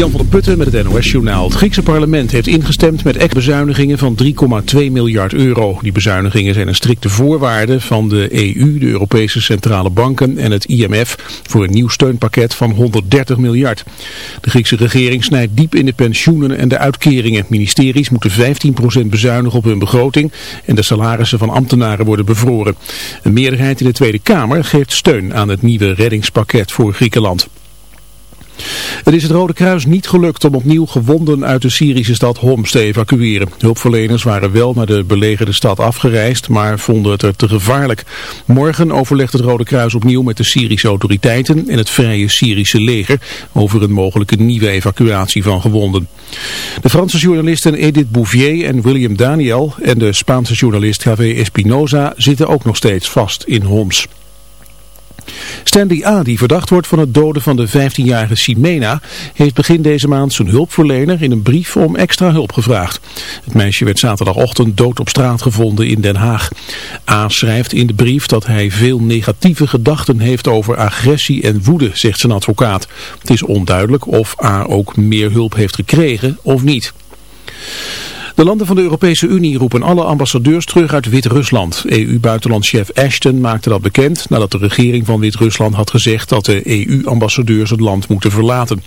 Jan van der Putten met het NOS-journaal. Het Griekse parlement heeft ingestemd met extra bezuinigingen van 3,2 miljard euro. Die bezuinigingen zijn een strikte voorwaarde van de EU, de Europese Centrale Banken en het IMF voor een nieuw steunpakket van 130 miljard. De Griekse regering snijdt diep in de pensioenen en de uitkeringen. Ministeries moeten 15% bezuinigen op hun begroting en de salarissen van ambtenaren worden bevroren. Een meerderheid in de Tweede Kamer geeft steun aan het nieuwe reddingspakket voor Griekenland. Het is het Rode Kruis niet gelukt om opnieuw gewonden uit de Syrische stad Homs te evacueren. Hulpverleners waren wel naar de belegerde stad afgereisd, maar vonden het er te gevaarlijk. Morgen overlegt het Rode Kruis opnieuw met de Syrische autoriteiten en het Vrije Syrische leger over een mogelijke nieuwe evacuatie van gewonden. De Franse journalisten Edith Bouvier en William Daniel en de Spaanse journalist Javier Espinoza zitten ook nog steeds vast in Homs. Stanley A., die verdacht wordt van het doden van de 15-jarige Simena, heeft begin deze maand zijn hulpverlener in een brief om extra hulp gevraagd. Het meisje werd zaterdagochtend dood op straat gevonden in Den Haag. A. schrijft in de brief dat hij veel negatieve gedachten heeft over agressie en woede, zegt zijn advocaat. Het is onduidelijk of A. ook meer hulp heeft gekregen of niet. De landen van de Europese Unie roepen alle ambassadeurs terug uit Wit-Rusland. EU-buitenlandchef Ashton maakte dat bekend nadat de regering van Wit-Rusland had gezegd dat de EU-ambassadeurs het land moeten verlaten.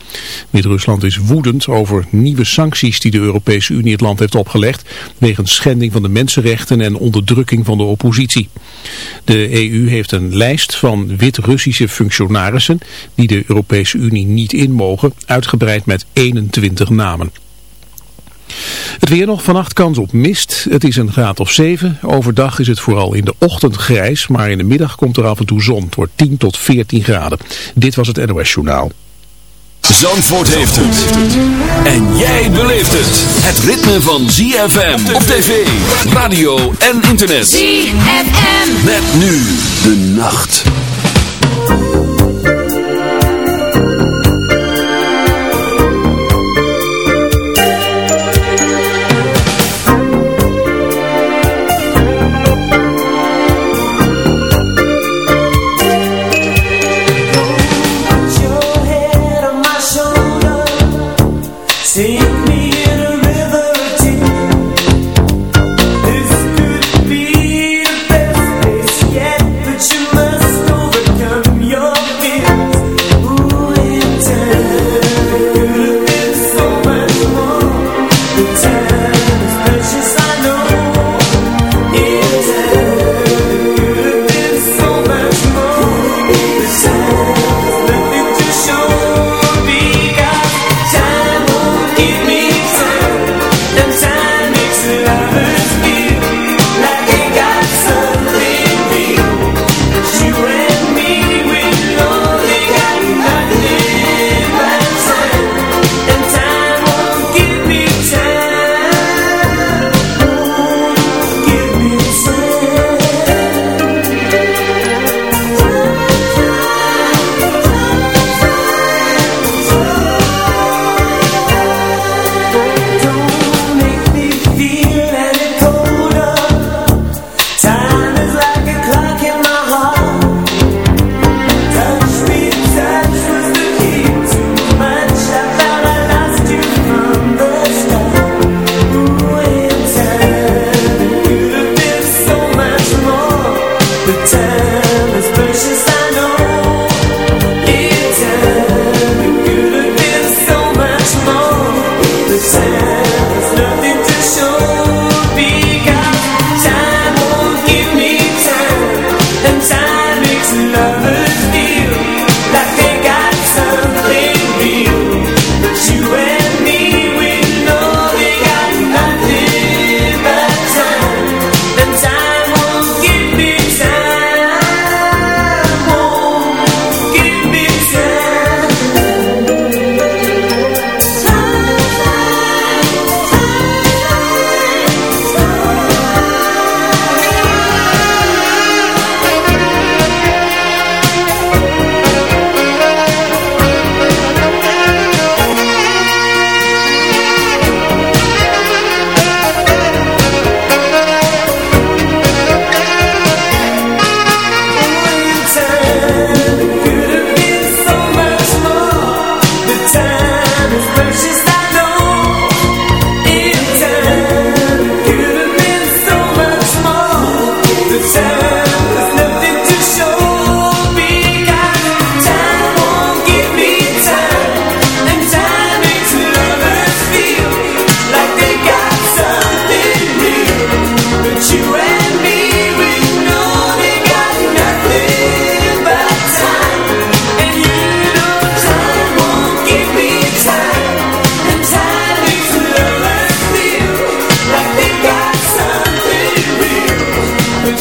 Wit-Rusland is woedend over nieuwe sancties die de Europese Unie het land heeft opgelegd wegens schending van de mensenrechten en onderdrukking van de oppositie. De EU heeft een lijst van Wit-Russische functionarissen die de Europese Unie niet in mogen, uitgebreid met 21 namen. Het weer nog vannacht kans op mist. Het is een graad of 7. Overdag is het vooral in de ochtend grijs, maar in de middag komt er af en toe zon. Het wordt 10 tot 14 graden. Dit was het NOS Journaal. Zandvoort heeft het. En jij beleeft het. Het ritme van ZFM op tv, radio en internet. ZFM. Met nu de nacht.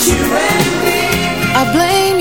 I blame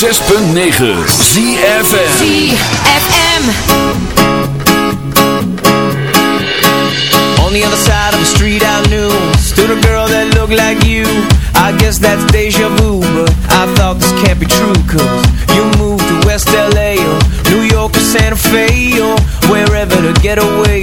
106.9 ZFM ZFM On the other side of the street I knew Stood a girl that looked like you. I guess that's deja vu But I thought this can't be true Cause you moved to West LA Or New York or Santa Fe Or wherever to get away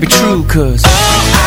be true Cause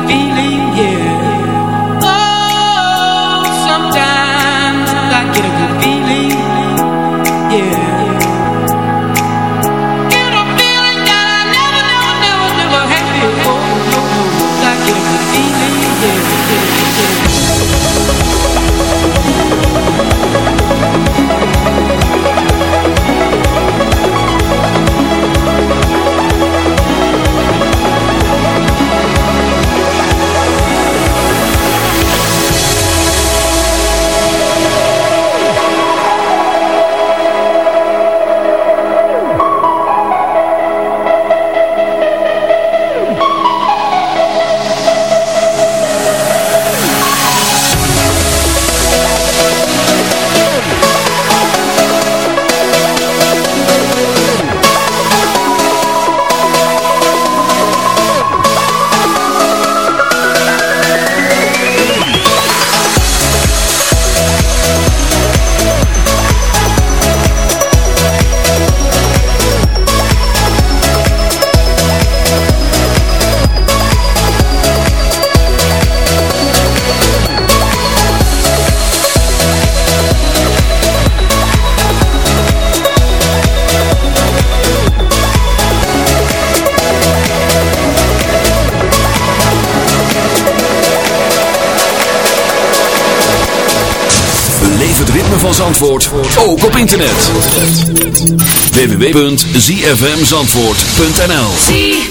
Zandvoort www.zfmzandvoort.nl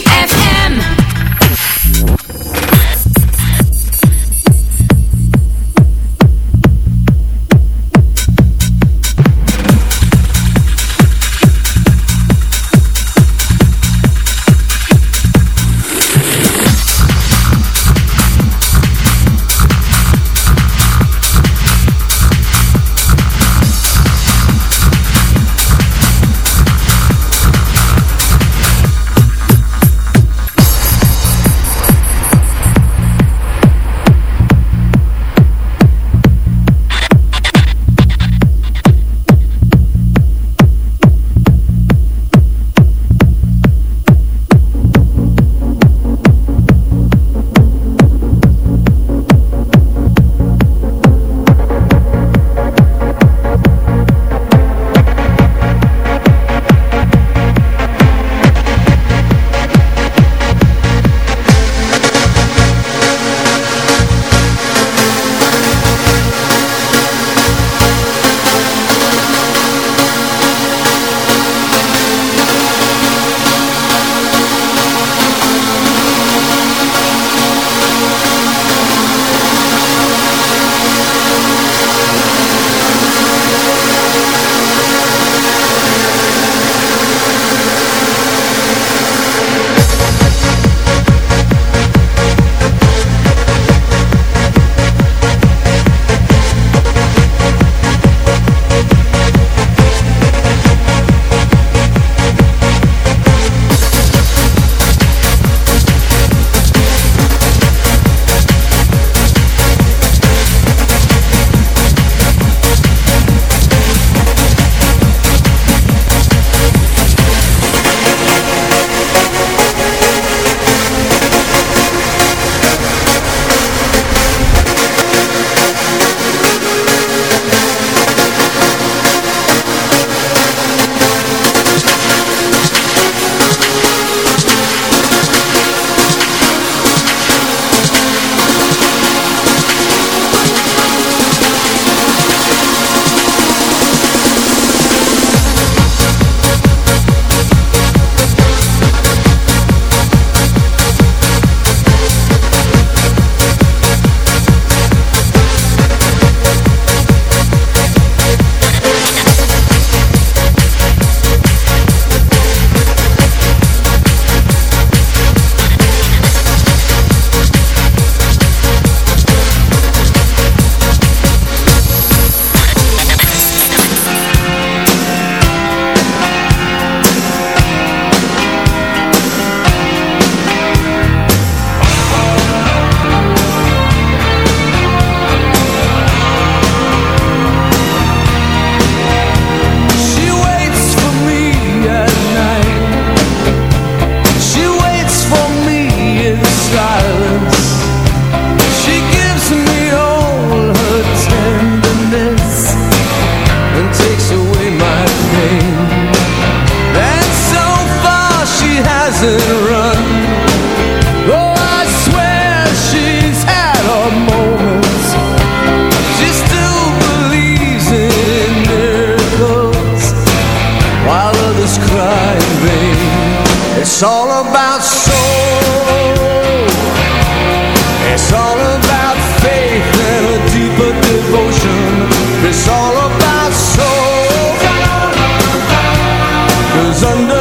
is under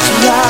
Yeah.